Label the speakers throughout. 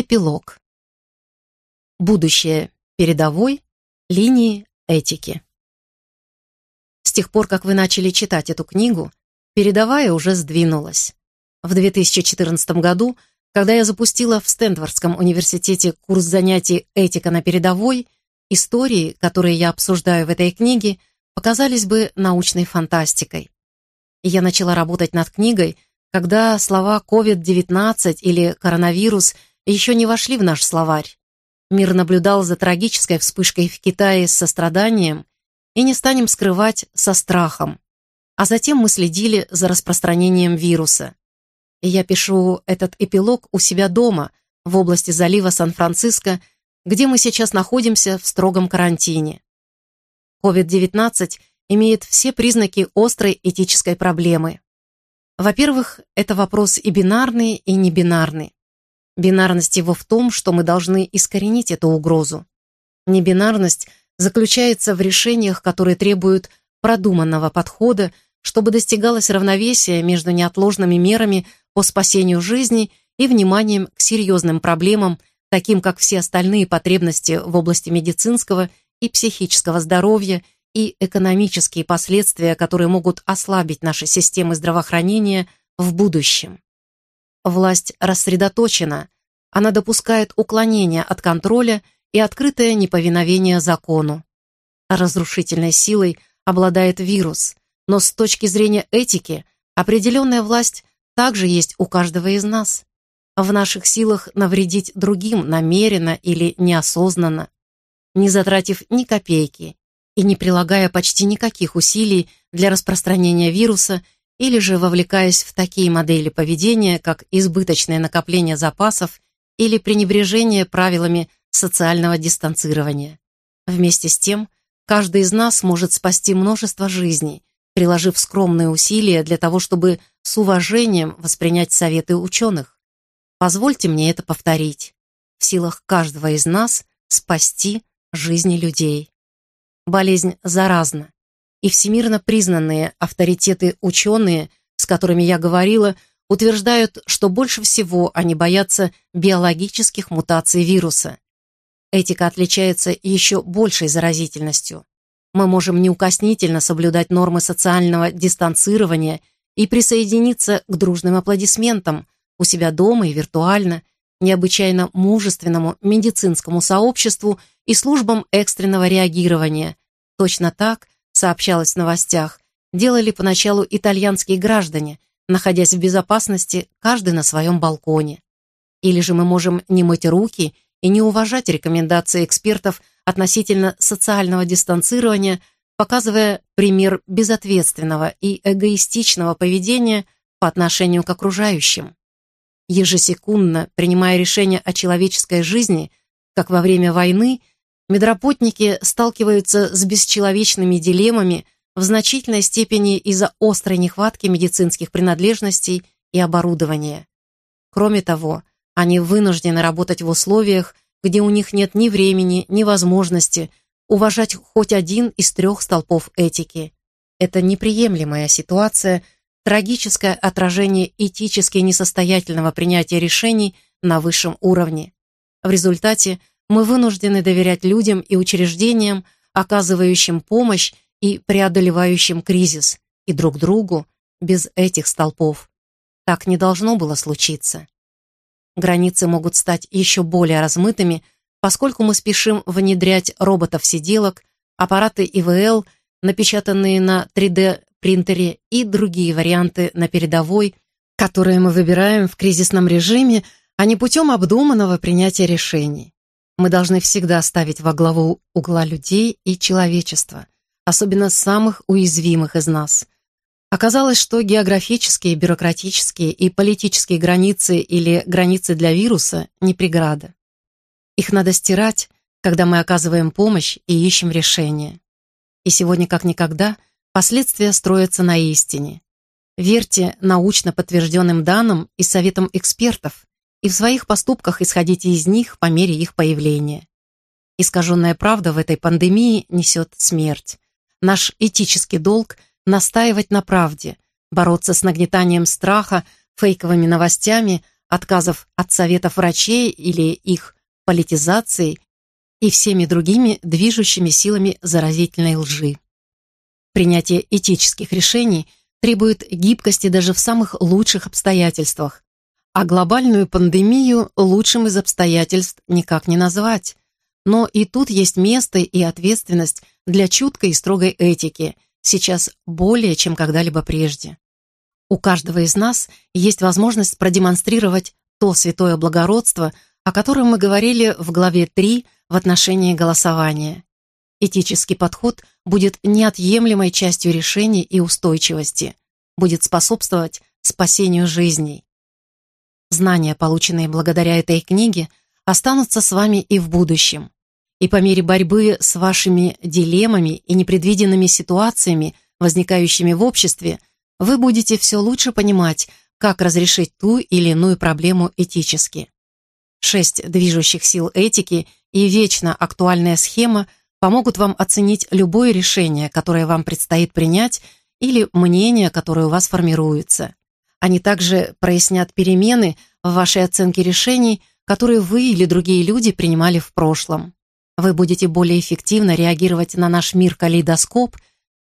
Speaker 1: Эпилог. Будущее передовой линии этики. С тех пор, как вы начали читать эту книгу, передовая уже сдвинулась. В 2014 году, когда я запустила в Стэнфордском университете курс занятий «Этика на передовой», истории, которые я обсуждаю в этой книге, показались бы научной фантастикой. Я начала работать над книгой, когда слова COVID-19 или коронавирус – еще не вошли в наш словарь. Мир наблюдал за трагической вспышкой в Китае с состраданием и не станем скрывать со страхом. А затем мы следили за распространением вируса. И я пишу этот эпилог у себя дома, в области залива Сан-Франциско, где мы сейчас находимся в строгом карантине. COVID-19 имеет все признаки острой этической проблемы. Во-первых, это вопрос и бинарный, и небинарный. Бинарность его в том, что мы должны искоренить эту угрозу. Небинарность заключается в решениях, которые требуют продуманного подхода, чтобы достигалось равновесие между неотложными мерами по спасению жизни и вниманием к серьезным проблемам, таким как все остальные потребности в области медицинского и психического здоровья и экономические последствия, которые могут ослабить наши системы здравоохранения в будущем власть рассредоточена, она допускает уклонение от контроля и открытое неповиновение закону. Разрушительной силой обладает вирус, но с точки зрения этики определенная власть также есть у каждого из нас. В наших силах навредить другим намеренно или неосознанно, не затратив ни копейки и не прилагая почти никаких усилий для распространения вируса или же вовлекаясь в такие модели поведения, как избыточное накопление запасов или пренебрежение правилами социального дистанцирования. Вместе с тем, каждый из нас может спасти множество жизней, приложив скромные усилия для того, чтобы с уважением воспринять советы ученых. Позвольте мне это повторить. В силах каждого из нас спасти жизни людей. Болезнь заразна, и всемирно признанные авторитеты ученые, с которыми я говорила, утверждают, что больше всего они боятся биологических мутаций вируса. Этика отличается еще большей заразительностью. Мы можем неукоснительно соблюдать нормы социального дистанцирования и присоединиться к дружным аплодисментам у себя дома и виртуально, необычайно мужественному медицинскому сообществу и службам экстренного реагирования, точно так – сообщалось в новостях, делали поначалу итальянские граждане, находясь в безопасности, каждый на своем балконе. Или же мы можем не мыть руки и не уважать рекомендации экспертов относительно социального дистанцирования, показывая пример безответственного и эгоистичного поведения по отношению к окружающим. Ежесекундно принимая решения о человеческой жизни, как во время войны – Медработники сталкиваются с бесчеловечными дилеммами в значительной степени из-за острой нехватки медицинских принадлежностей и оборудования. Кроме того, они вынуждены работать в условиях, где у них нет ни времени, ни возможности уважать хоть один из трех столпов этики. Это неприемлемая ситуация, трагическое отражение этически несостоятельного принятия решений на высшем уровне. В результате мы вынуждены доверять людям и учреждениям, оказывающим помощь и преодолевающим кризис, и друг другу без этих столпов. Так не должно было случиться. Границы могут стать еще более размытыми, поскольку мы спешим внедрять роботов-сиделок, аппараты ИВЛ, напечатанные на 3D-принтере и другие варианты на передовой, которые мы выбираем в кризисном режиме, а не путем обдуманного принятия решений. Мы должны всегда ставить во главу угла людей и человечества, особенно самых уязвимых из нас. Оказалось, что географические, бюрократические и политические границы или границы для вируса не преграда. Их надо стирать, когда мы оказываем помощь и ищем решение. И сегодня, как никогда, последствия строятся на истине. Верьте научно подтвержденным данным и советам экспертов, и в своих поступках исходите из них по мере их появления. Искаженная правда в этой пандемии несет смерть. Наш этический долг – настаивать на правде, бороться с нагнетанием страха, фейковыми новостями, отказов от советов врачей или их политизацией и всеми другими движущими силами заразительной лжи. Принятие этических решений требует гибкости даже в самых лучших обстоятельствах, а глобальную пандемию лучшим из обстоятельств никак не назвать. Но и тут есть место и ответственность для чуткой и строгой этики, сейчас более, чем когда-либо прежде. У каждого из нас есть возможность продемонстрировать то святое благородство, о котором мы говорили в главе 3 в отношении голосования. Этический подход будет неотъемлемой частью решений и устойчивости, будет способствовать спасению жизней. Знания, полученные благодаря этой книге, останутся с вами и в будущем. И по мере борьбы с вашими дилеммами и непредвиденными ситуациями, возникающими в обществе, вы будете все лучше понимать, как разрешить ту или иную проблему этически. Шесть движущих сил этики и вечно актуальная схема помогут вам оценить любое решение, которое вам предстоит принять, или мнение, которое у вас формируется. Они также прояснят перемены в вашей оценке решений, которые вы или другие люди принимали в прошлом. Вы будете более эффективно реагировать на наш мир калейдоскоп,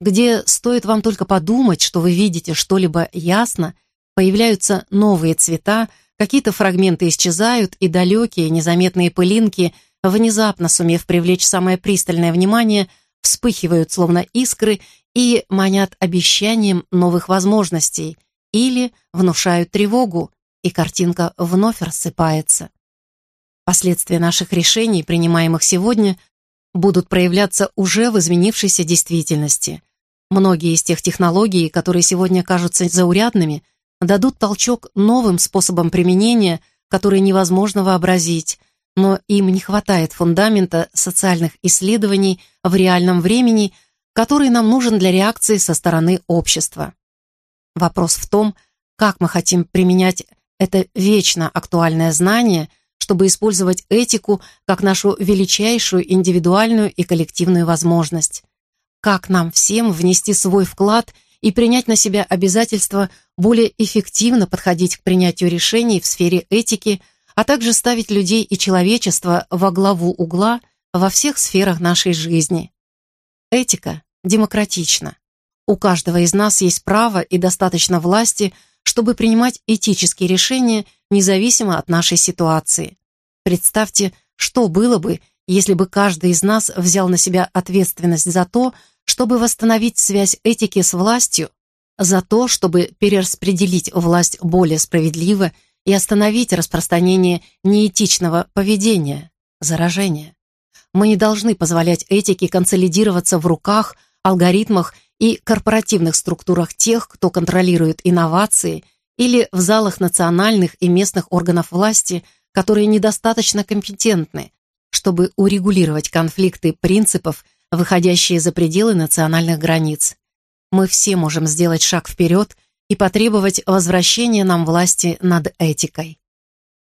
Speaker 1: где стоит вам только подумать, что вы видите что-либо ясно, появляются новые цвета, какие-то фрагменты исчезают, и далекие незаметные пылинки, внезапно сумев привлечь самое пристальное внимание, вспыхивают словно искры и манят обещанием новых возможностей – или внушают тревогу, и картинка вновь рассыпается. Последствия наших решений, принимаемых сегодня, будут проявляться уже в изменившейся действительности. Многие из тех технологий, которые сегодня кажутся заурядными, дадут толчок новым способам применения, которые невозможно вообразить, но им не хватает фундамента социальных исследований в реальном времени, который нам нужен для реакции со стороны общества. Вопрос в том, как мы хотим применять это вечно актуальное знание, чтобы использовать этику как нашу величайшую индивидуальную и коллективную возможность. Как нам всем внести свой вклад и принять на себя обязательство более эффективно подходить к принятию решений в сфере этики, а также ставить людей и человечество во главу угла во всех сферах нашей жизни. Этика демократична. У каждого из нас есть право и достаточно власти, чтобы принимать этические решения независимо от нашей ситуации. Представьте, что было бы, если бы каждый из нас взял на себя ответственность за то, чтобы восстановить связь этики с властью, за то, чтобы перераспределить власть более справедливо и остановить распространение неэтичного поведения, заражения. Мы не должны позволять этике консолидироваться в руках алгоритмах и корпоративных структурах тех, кто контролирует инновации, или в залах национальных и местных органов власти, которые недостаточно компетентны, чтобы урегулировать конфликты принципов, выходящие за пределы национальных границ. Мы все можем сделать шаг вперед и потребовать возвращения нам власти над этикой.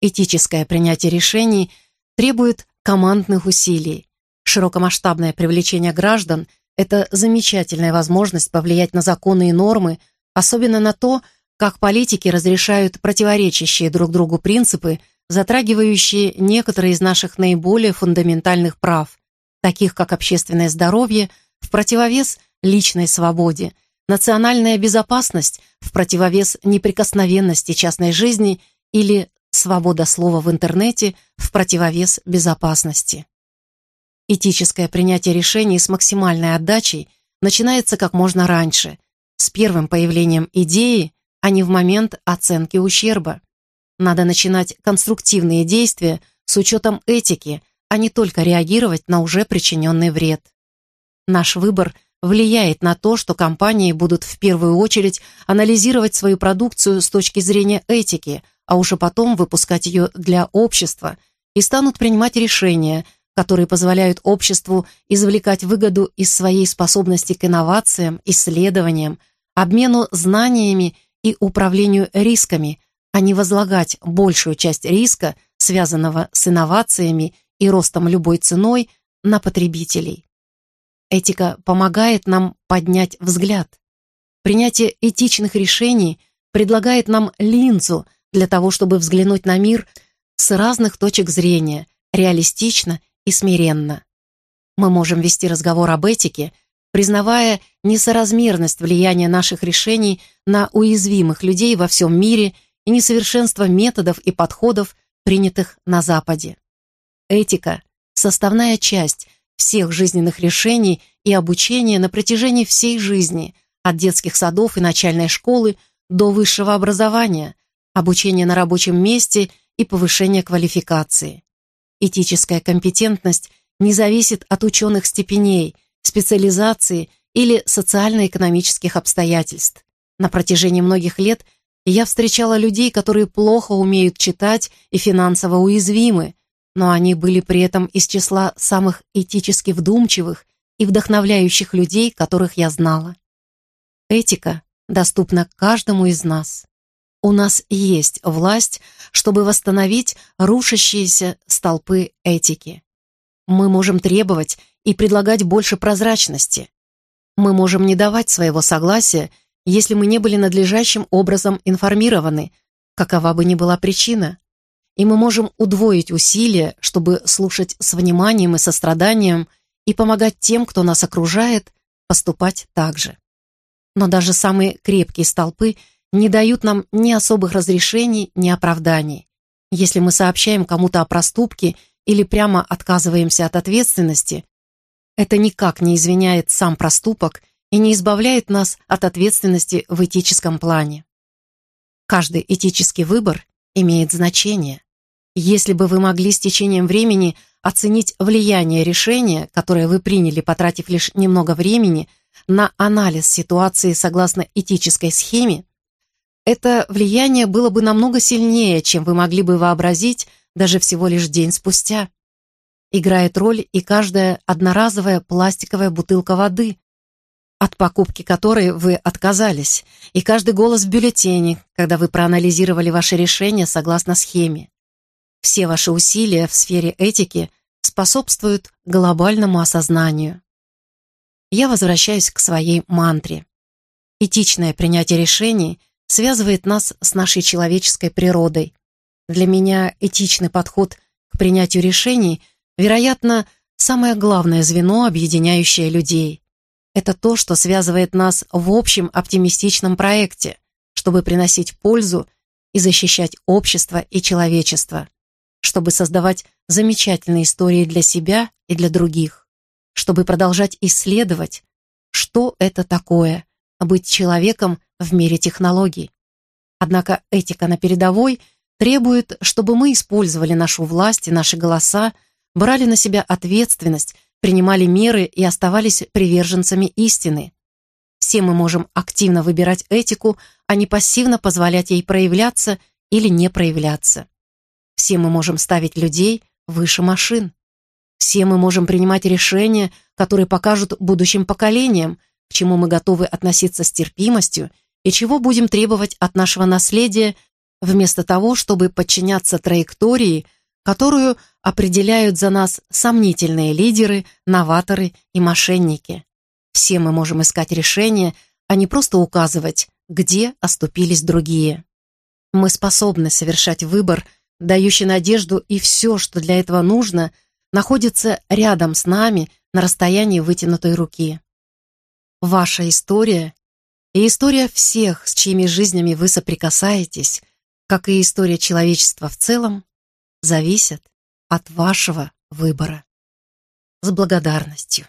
Speaker 1: Этическое принятие решений требует командных усилий, широкомасштабное привлечение граждан – это замечательная возможность повлиять на законы и нормы, особенно на то, как политики разрешают противоречащие друг другу принципы, затрагивающие некоторые из наших наиболее фундаментальных прав, таких как общественное здоровье, в противовес личной свободе, национальная безопасность в противовес неприкосновенности частной жизни или свобода слова в интернете в противовес безопасности. Этическое принятие решений с максимальной отдачей начинается как можно раньше, с первым появлением идеи, а не в момент оценки ущерба. Надо начинать конструктивные действия с учетом этики, а не только реагировать на уже причиненный вред. Наш выбор влияет на то, что компании будут в первую очередь анализировать свою продукцию с точки зрения этики, а уже потом выпускать ее для общества и станут принимать решения, которые позволяют обществу извлекать выгоду из своей способности к инновациям, исследованиям, обмену знаниями и управлению рисками, а не возлагать большую часть риска, связанного с инновациями и ростом любой ценой, на потребителей. Этика помогает нам поднять взгляд. Принятие этичных решений предлагает нам линзу для того, чтобы взглянуть на мир с разных точек зрения, реалистично и смиренно. Мы можем вести разговор об этике, признавая несоразмерность влияния наших решений на уязвимых людей во всем мире и несовершенство методов и подходов, принятых на Западе. Этика – составная часть всех жизненных решений и обучения на протяжении всей жизни, от детских садов и начальной школы до высшего образования, обучения на рабочем месте и повышения квалификации. Этическая компетентность не зависит от ученых степеней, специализации или социально-экономических обстоятельств. На протяжении многих лет я встречала людей, которые плохо умеют читать и финансово уязвимы, но они были при этом из числа самых этически вдумчивых и вдохновляющих людей, которых я знала. Этика доступна каждому из нас у нас есть власть, чтобы восстановить рушащиеся столпы этики. Мы можем требовать и предлагать больше прозрачности. Мы можем не давать своего согласия, если мы не были надлежащим образом информированы, какова бы ни была причина. И мы можем удвоить усилия, чтобы слушать с вниманием и состраданием и помогать тем, кто нас окружает, поступать так же. Но даже самые крепкие столпы – не дают нам ни особых разрешений, ни оправданий. Если мы сообщаем кому-то о проступке или прямо отказываемся от ответственности, это никак не извиняет сам проступок и не избавляет нас от ответственности в этическом плане. Каждый этический выбор имеет значение. Если бы вы могли с течением времени оценить влияние решения, которое вы приняли, потратив лишь немного времени, на анализ ситуации согласно этической схеме, это влияние было бы намного сильнее, чем вы могли бы вообразить даже всего лишь день спустя. Играет роль и каждая одноразовая пластиковая бутылка воды, от покупки которой вы отказались, и каждый голос в бюллетене, когда вы проанализировали ваше решение согласно схеме. Все ваши усилия в сфере этики способствуют глобальному осознанию. Я возвращаюсь к своей мантре. Этичное принятие решений – связывает нас с нашей человеческой природой. Для меня этичный подход к принятию решений, вероятно, самое главное звено, объединяющее людей. Это то, что связывает нас в общем оптимистичном проекте, чтобы приносить пользу и защищать общество и человечество, чтобы создавать замечательные истории для себя и для других, чтобы продолжать исследовать, что это такое – быть человеком в мире технологий. Однако этика на передовой требует, чтобы мы использовали нашу власть и наши голоса, брали на себя ответственность, принимали меры и оставались приверженцами истины. Все мы можем активно выбирать этику, а не пассивно позволять ей проявляться или не проявляться. Все мы можем ставить людей выше машин. Все мы можем принимать решения, которые покажут будущим поколениям, к чему мы готовы относиться с терпимостью – и чего будем требовать от нашего наследия, вместо того, чтобы подчиняться траектории, которую определяют за нас сомнительные лидеры, новаторы и мошенники. Все мы можем искать решения, а не просто указывать, где оступились другие. Мы способны совершать выбор, дающий надежду, и все, что для этого нужно, находится рядом с нами на расстоянии вытянутой руки. Ваша история и история всех, с чьими жизнями вы соприкасаетесь, как и история человечества в целом, зависят от вашего выбора. С благодарностью.